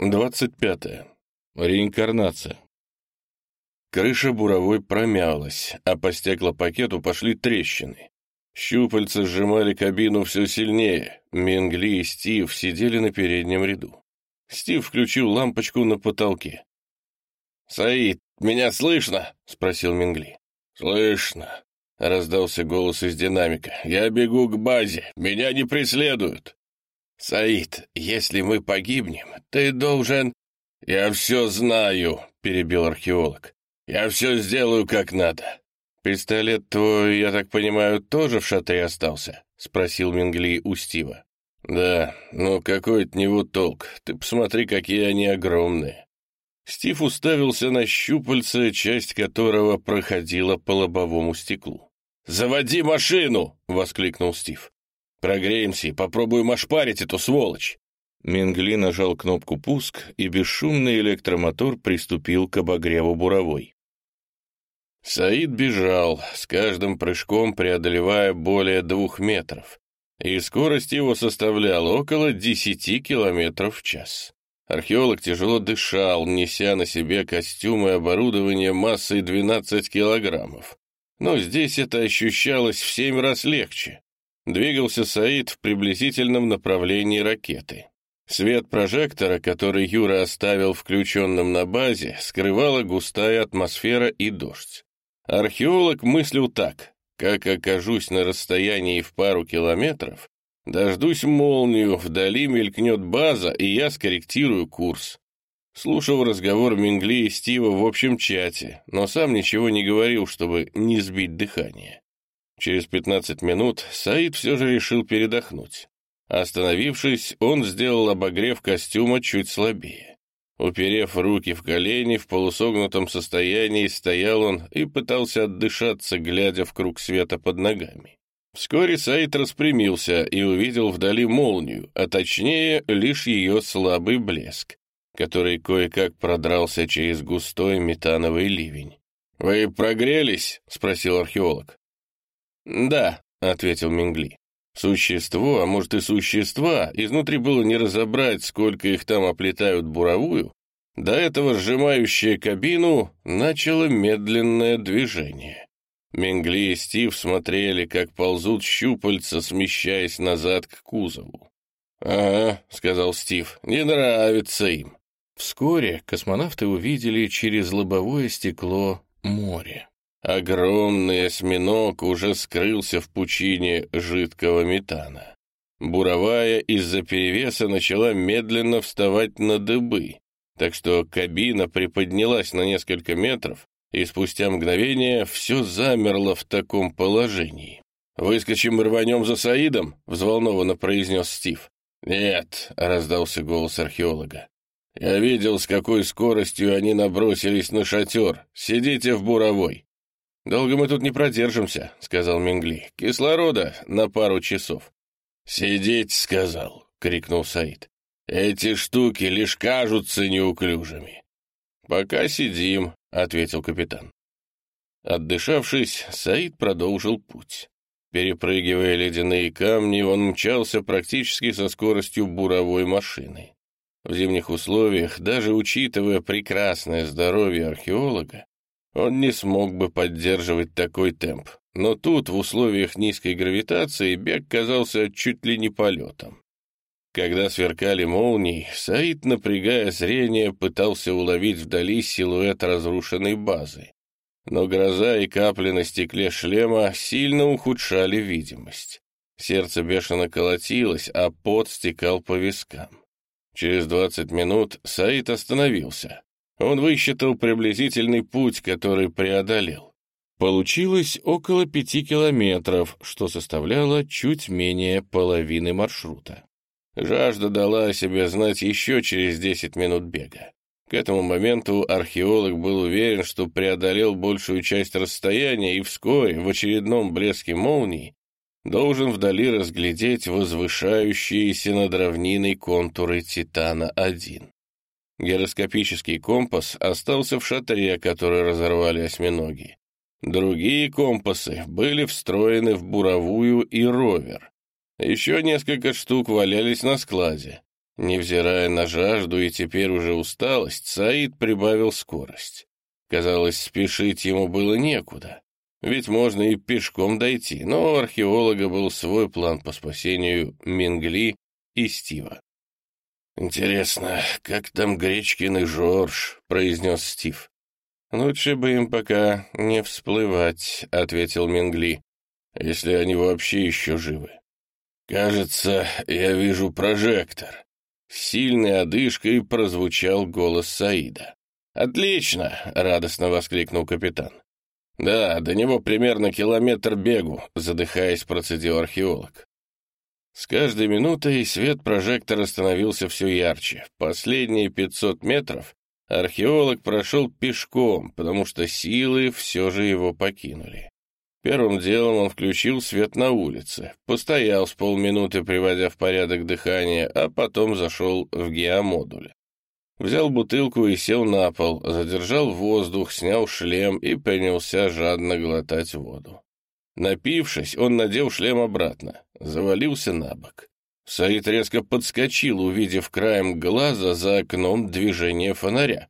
25. Реинкарнация. Крыша буровой промялась, а по стеклопакету пошли трещины. Щупальца сжимали кабину все сильнее. Мингли и Стив сидели на переднем ряду. Стив включил лампочку на потолке. «Саид, меня слышно?» — спросил Мингли. «Слышно», — раздался голос из динамика. «Я бегу к базе. Меня не преследуют». «Саид, если мы погибнем, ты должен...» «Я все знаю», — перебил археолог. «Я все сделаю как надо». «Пистолет твой, я так понимаю, тоже в шатре остался?» — спросил Мингли у Стива. «Да, но какой от него толк? Ты посмотри, какие они огромные». Стив уставился на щупальце, часть которого проходила по лобовому стеклу. «Заводи машину!» — воскликнул Стив. «Прогреемся и попробуем ошпарить эту сволочь!» Менгли нажал кнопку «Пуск», и бесшумный электромотор приступил к обогреву буровой. Саид бежал, с каждым прыжком преодолевая более двух метров, и скорость его составляла около десяти километров в час. Археолог тяжело дышал, неся на себе костюм и оборудование массой 12 килограммов. Но здесь это ощущалось в семь раз легче. Двигался Саид в приблизительном направлении ракеты. Свет прожектора, который Юра оставил включенным на базе, скрывала густая атмосфера и дождь. Археолог мыслил так. Как окажусь на расстоянии в пару километров, дождусь молнию, вдали мелькнет база, и я скорректирую курс. Слушал разговор Мингли и Стива в общем чате, но сам ничего не говорил, чтобы не сбить дыхание. Через 15 минут Саид все же решил передохнуть. Остановившись, он сделал обогрев костюма чуть слабее. Уперев руки в колени, в полусогнутом состоянии стоял он и пытался отдышаться, глядя в круг света под ногами. Вскоре Саид распрямился и увидел вдали молнию, а точнее лишь ее слабый блеск, который кое-как продрался через густой метановый ливень. «Вы прогрелись?» — спросил археолог. «Да», — ответил Мингли. Существо, а может и существа, изнутри было не разобрать, сколько их там оплетают буровую, до этого сжимающее кабину начало медленное движение. Мингли и Стив смотрели, как ползут щупальца, смещаясь назад к кузову. «Ага», — сказал Стив, — «не нравится им». Вскоре космонавты увидели через лобовое стекло море. Огромный осьминог уже скрылся в пучине жидкого метана. Буровая из-за перевеса начала медленно вставать на дыбы, так что кабина приподнялась на несколько метров, и спустя мгновение все замерло в таком положении. «Выскочим и рванем за Саидом?» — взволнованно произнес Стив. «Нет», — раздался голос археолога. «Я видел, с какой скоростью они набросились на шатер. Сидите в буровой». «Долго мы тут не продержимся», — сказал Мингли. «Кислорода на пару часов». «Сидеть», — сказал, — крикнул Саид. «Эти штуки лишь кажутся неуклюжими». «Пока сидим», — ответил капитан. Отдышавшись, Саид продолжил путь. Перепрыгивая ледяные камни, он мчался практически со скоростью буровой машины. В зимних условиях, даже учитывая прекрасное здоровье археолога, он не смог бы поддерживать такой темп. Но тут, в условиях низкой гравитации, бег казался чуть ли не полетом. Когда сверкали молнии, Саид, напрягая зрение, пытался уловить вдали силуэт разрушенной базы. Но гроза и капли на стекле шлема сильно ухудшали видимость. Сердце бешено колотилось, а пот стекал по вискам. Через двадцать минут Саид остановился. Он высчитал приблизительный путь, который преодолел. Получилось около пяти километров, что составляло чуть менее половины маршрута. Жажда дала о себе знать еще через десять минут бега. К этому моменту археолог был уверен, что преодолел большую часть расстояния и вскоре, в очередном блеске молнии, должен вдали разглядеть возвышающиеся над равниной контуры Титана-1. Гироскопический компас остался в шатре, который разорвали осьминоги. Другие компасы были встроены в буровую и ровер. Еще несколько штук валялись на складе. Невзирая на жажду и теперь уже усталость, Саид прибавил скорость. Казалось, спешить ему было некуда, ведь можно и пешком дойти, но у археолога был свой план по спасению Мингли и Стива. «Интересно, как там Гречкин и Жорж?» — произнес Стив. «Лучше бы им пока не всплывать», — ответил Мингли, «если они вообще еще живы». «Кажется, я вижу прожектор». Сильной одышкой прозвучал голос Саида. «Отлично!» — радостно воскликнул капитан. «Да, до него примерно километр бегу», — задыхаясь, процедил археолог. С каждой минутой свет прожектора становился все ярче. Последние 500 метров археолог прошел пешком, потому что силы все же его покинули. Первым делом он включил свет на улице, постоял с полминуты, приводя в порядок дыхание, а потом зашел в геомодуль. Взял бутылку и сел на пол, задержал воздух, снял шлем и принялся жадно глотать воду. Напившись, он надел шлем обратно, завалился на бок. Саид резко подскочил, увидев краем глаза за окном движение фонаря.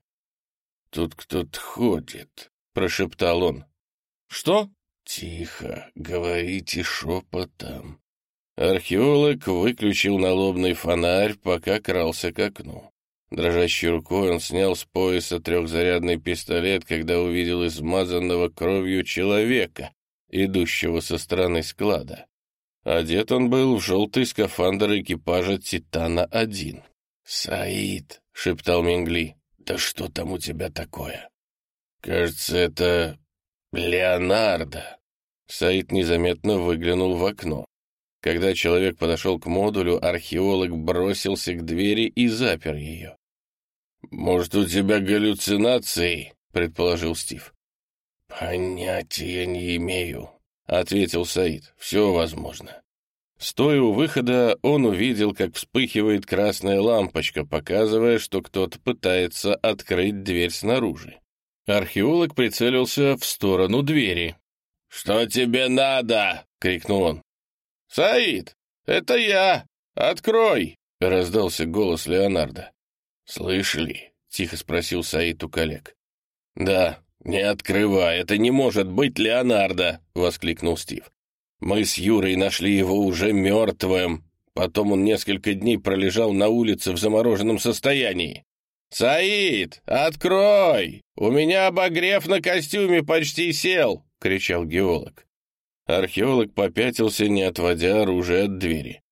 «Тут кто-то ходит», — прошептал он. «Что?» «Тихо, говорите шепотом». Археолог выключил налобный фонарь, пока крался к окну. Дрожащей рукой он снял с пояса трехзарядный пистолет, когда увидел измазанного кровью человека, идущего со стороны склада. Одет он был в желтый скафандр экипажа «Титана-1». «Саид», — шептал Мингли, — «да что там у тебя такое?» «Кажется, это Леонардо». Саид незаметно выглянул в окно. Когда человек подошел к модулю, археолог бросился к двери и запер ее. «Может, у тебя галлюцинации?» — предположил Стив. «Понятия не имею», — ответил Саид. «Все возможно». Стоя у выхода, он увидел, как вспыхивает красная лампочка, показывая, что кто-то пытается открыть дверь снаружи. Археолог прицелился в сторону двери. «Что тебе надо?» — крикнул он. «Саид, это я! Открой!» — раздался голос Леонардо. «Слышали?» — тихо спросил Саид у коллег. «Да, «Не открывай, это не может быть Леонардо!» — воскликнул Стив. «Мы с Юрой нашли его уже мертвым. Потом он несколько дней пролежал на улице в замороженном состоянии». «Саид, открой! У меня обогрев на костюме почти сел!» — кричал геолог. Археолог попятился, не отводя оружие от двери.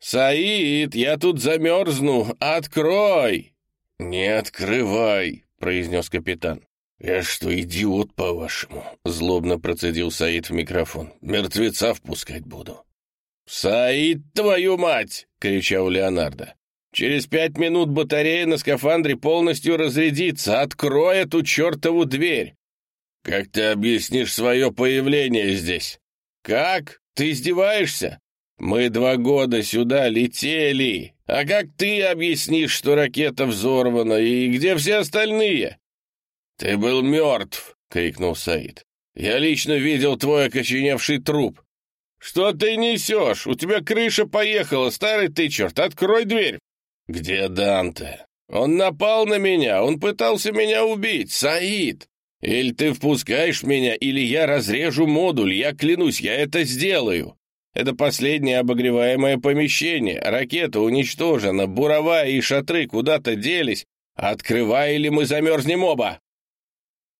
«Саид, я тут замерзну! Открой!» «Не открывай!» — произнес капитан. «Я что, идиот, по-вашему?» — злобно процедил Саид в микрофон. «Мертвеца впускать буду». «Саид, твою мать!» — кричал Леонардо. «Через пять минут батарея на скафандре полностью разрядится. Открой эту чертову дверь!» «Как ты объяснишь свое появление здесь?» «Как? Ты издеваешься? Мы два года сюда летели. А как ты объяснишь, что ракета взорвана, и где все остальные?» «Ты был мертв!» — крикнул Саид. «Я лично видел твой окоченевший труп!» «Что ты несешь? У тебя крыша поехала, старый ты черт! Открой дверь!» «Где Данте?» «Он напал на меня! Он пытался меня убить! Саид! Или ты впускаешь меня, или я разрежу модуль! Я клянусь, я это сделаю!» Это последнее обогреваемое помещение. Ракета уничтожена, буровая и шатры куда-то делись. Открывай, или мы замерзнем оба!»